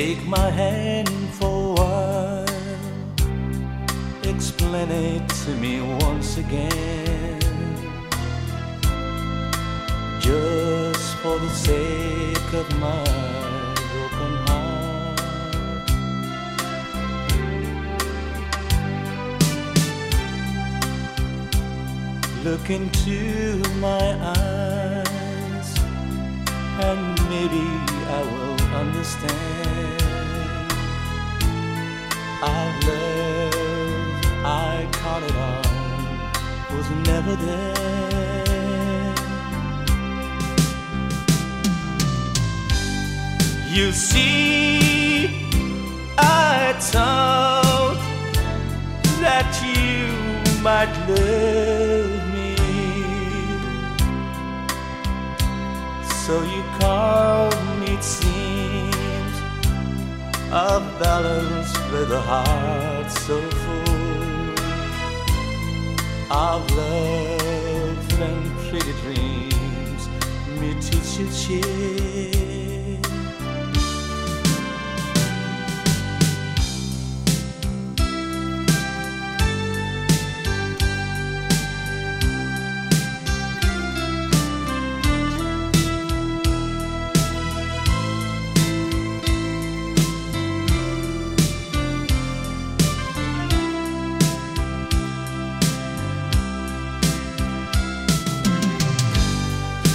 Take my hand for a while. Explain it to me once again. Just for the sake of my broken heart. Look into my eyes, and maybe I will understand. Our love, I counted on, was never there. You see, I thought that you might love me. So you called me, it a balance with a heart so full of love and pretty dreams. Me teach you cheer.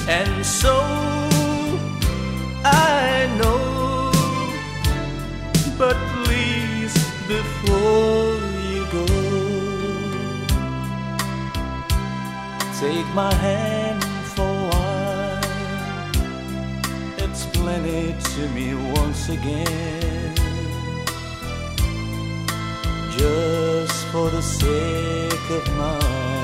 And so I know, but please, before you go, take my hand for a while, explain it to me once again, just for the sake of my